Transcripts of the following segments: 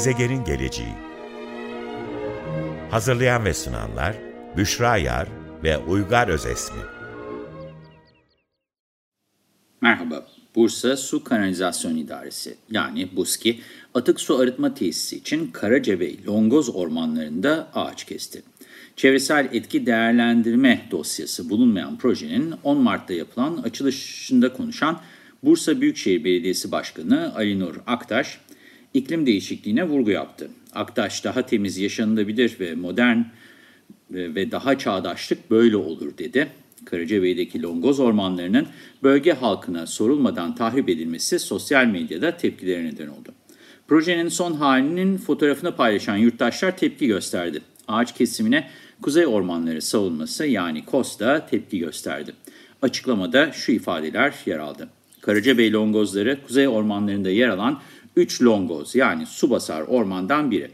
Gezegenin geleceği Hazırlayan ve sunanlar Büşra Yar ve Uygar Özesmi Merhaba, Bursa Su Kanalizasyon İdaresi yani BUSKİ, atık su arıtma tesisi için Karaca ve Longoz ormanlarında ağaç kesti. Çevresel etki değerlendirme dosyası bulunmayan projenin 10 Mart'ta yapılan açılışında konuşan Bursa Büyükşehir Belediyesi Başkanı Ali Nur Aktaş, iklim değişikliğine vurgu yaptı. Aktaş daha temiz, yaşanılabilir ve modern ve daha çağdaşlık böyle olur dedi. Karacabey'deki Longoz ormanlarının bölge halkına sorulmadan tahrip edilmesi sosyal medyada tepkilere neden oldu. Projenin son halinin fotoğrafını paylaşan yurttaşlar tepki gösterdi. Ağaç kesimine Kuzey Ormanları Savunması yani KOSTA tepki gösterdi. Açıklamada şu ifadeler yer aldı. Karacabey longozları kuzey ormanlarında yer alan 3 longoz yani su basar ormandan biri.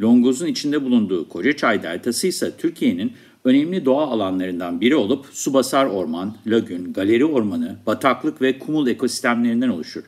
Longozun içinde bulunduğu Kocaçay Deltası ise Türkiye'nin önemli doğa alanlarından biri olup su basar orman, lagün, galeri ormanı, bataklık ve kumul ekosistemlerinden oluşur.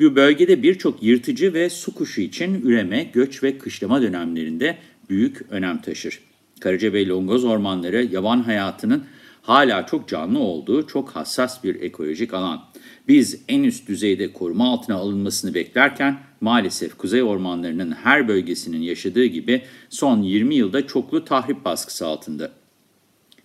Bu bölgede birçok yırtıcı ve su kuşu için üreme, göç ve kışlama dönemlerinde büyük önem taşır. Karacabey Longoz ormanları yaban hayatının hala çok canlı olduğu çok hassas bir ekolojik alan. Biz en üst düzeyde koruma altına alınmasını beklerken maalesef kuzey ormanlarının her bölgesinin yaşadığı gibi son 20 yılda çoklu tahrip baskısı altında.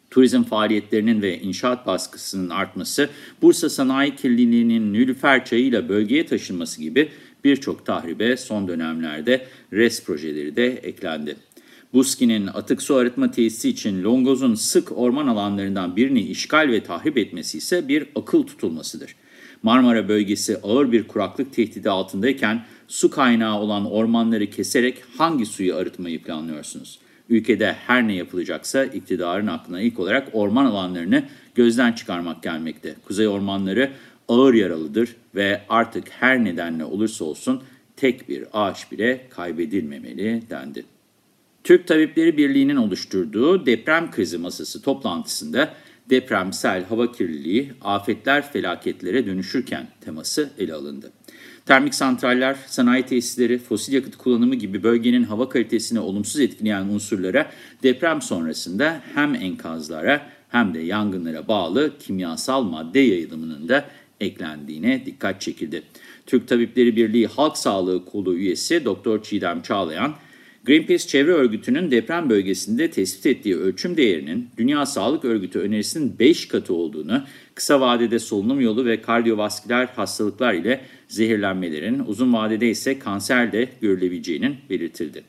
Turizm faaliyetlerinin ve inşaat baskısının artması, Bursa sanayi kirliliğinin Nülüfer çayıyla bölgeye taşınması gibi birçok tahribe son dönemlerde RES projeleri de eklendi. Buski'nin atık su arıtma tesisi için Longoz'un sık orman alanlarından birini işgal ve tahrip etmesi ise bir akıl tutulmasıdır. Marmara bölgesi ağır bir kuraklık tehdidi altındayken su kaynağı olan ormanları keserek hangi suyu arıtmayı planlıyorsunuz? Ülkede her ne yapılacaksa iktidarın aklına ilk olarak orman alanlarını gözden çıkarmak gelmekte. Kuzey ormanları ağır yaralıdır ve artık her nedenle olursa olsun tek bir ağaç bile kaybedilmemeli dendi. Türk Tabipleri Birliği'nin oluşturduğu deprem krizi masası toplantısında depremsel hava kirliliği, afetler felaketlere dönüşürken teması ele alındı. Termik santraller, sanayi tesisleri, fosil yakıt kullanımı gibi bölgenin hava kalitesini olumsuz etkileyen unsurlara deprem sonrasında hem enkazlara hem de yangınlara bağlı kimyasal madde yayılımının da eklendiğine dikkat çekildi. Türk Tabipleri Birliği Halk Sağlığı Kolu üyesi Doktor Çiğdem Çağlayan, Greenpeace Çevre Örgütü'nün deprem bölgesinde tespit ettiği ölçüm değerinin Dünya Sağlık Örgütü önerisinin 5 katı olduğunu, kısa vadede solunum yolu ve kardiyovasküler hastalıklar ile zehirlenmelerin, uzun vadede ise kanser de görülebileceğinin belirtildi.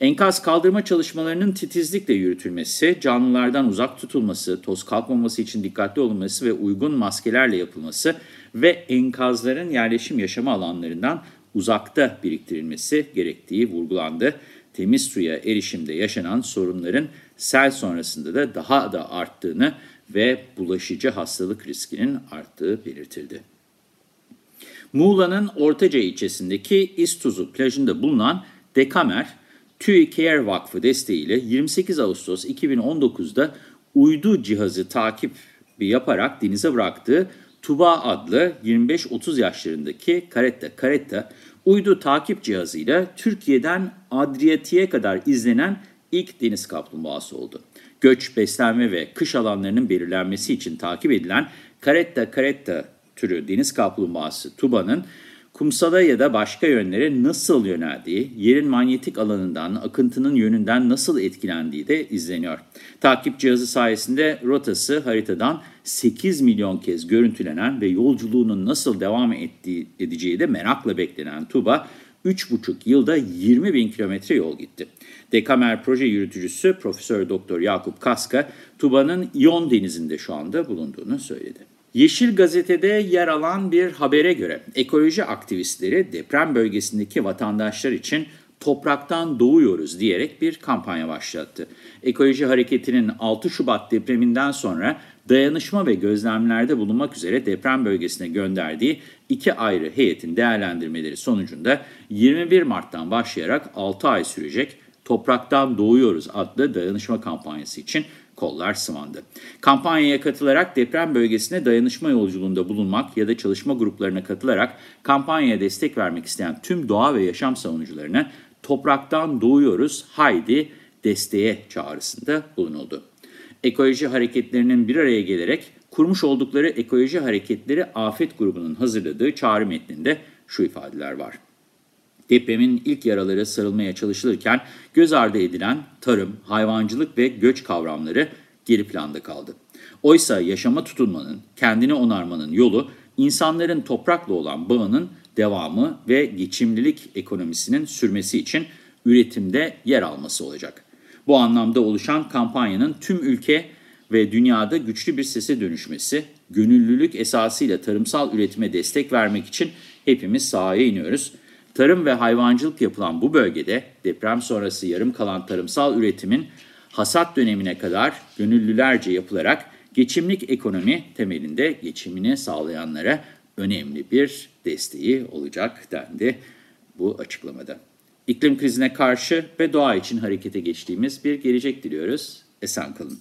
Enkaz kaldırma çalışmalarının titizlikle yürütülmesi, canlılardan uzak tutulması, toz kalkmaması için dikkatli olunması ve uygun maskelerle yapılması ve enkazların yerleşim yaşama alanlarından uzakta biriktirilmesi gerektiği vurgulandı. Temiz suya erişimde yaşanan sorunların sel sonrasında da daha da arttığını ve bulaşıcı hastalık riskinin arttığı belirtildi. Muğla'nın Ortaca ilçesindeki İstuzu plajında bulunan Dekamer, TÜİ Care Vakfı desteğiyle 28 Ağustos 2019'da uydu cihazı takip yaparak denize bıraktığı Tuba adlı 25-30 yaşlarındaki Caretta Caretta uydu takip cihazıyla Türkiye'den Adriyatik'e kadar izlenen ilk deniz kaplumbağası oldu. Göç, beslenme ve kış alanlarının belirlenmesi için takip edilen Caretta Caretta türü deniz kaplumbağası Tuba'nın kumsala ya da başka yönlere nasıl yöneldiği, yerin manyetik alanından, akıntının yönünden nasıl etkilendiği de izleniyor. Takip cihazı sayesinde rotası haritadan 8 milyon kez görüntülenen ve yolculuğunun nasıl devam ettiği, edeceği de merakla beklenen Tuba, 3,5 yılda 20 bin kilometre yol gitti. Dekamer proje yürütücüsü Profesör Doktor Yakup Kaska, Tuba'nın İyon Denizi'nde şu anda bulunduğunu söyledi. Yeşil Gazete'de yer alan bir habere göre ekoloji aktivistleri deprem bölgesindeki vatandaşlar için topraktan doğuyoruz diyerek bir kampanya başlattı. Ekoloji Hareketi'nin 6 Şubat depreminden sonra dayanışma ve gözlemlerde bulunmak üzere deprem bölgesine gönderdiği iki ayrı heyetin değerlendirmeleri sonucunda 21 Mart'tan başlayarak 6 ay sürecek Topraktan Doğuyoruz adlı dayanışma kampanyası için kollar sıvandı. Kampanyaya katılarak deprem bölgesine dayanışma yolculuğunda bulunmak ya da çalışma gruplarına katılarak kampanyaya destek vermek isteyen tüm doğa ve yaşam savunucularına topraktan doğuyoruz haydi desteğe çağrısında bulunuldu. Ekoloji hareketlerinin bir araya gelerek kurmuş oldukları ekoloji hareketleri afet grubunun hazırladığı çağrı metninde şu ifadeler var. Depremin ilk yaraları sarılmaya çalışılırken göz ardı edilen tarım, hayvancılık ve göç kavramları geri planda kaldı. Oysa yaşama tutunmanın, kendini onarmanın yolu insanların toprakla olan bağının devamı ve geçimlilik ekonomisinin sürmesi için üretimde yer alması olacak. Bu anlamda oluşan kampanyanın tüm ülke ve dünyada güçlü bir sese dönüşmesi, gönüllülük esasıyla tarımsal üretime destek vermek için hepimiz sahaya iniyoruz. Tarım ve hayvancılık yapılan bu bölgede deprem sonrası yarım kalan tarımsal üretimin hasat dönemine kadar gönüllülerce yapılarak geçimlik ekonomi temelinde geçimini sağlayanlara önemli bir desteği olacak dendi bu açıklamada. İklim krizine karşı ve doğa için harekete geçtiğimiz bir gelecek diliyoruz. Esen kalın.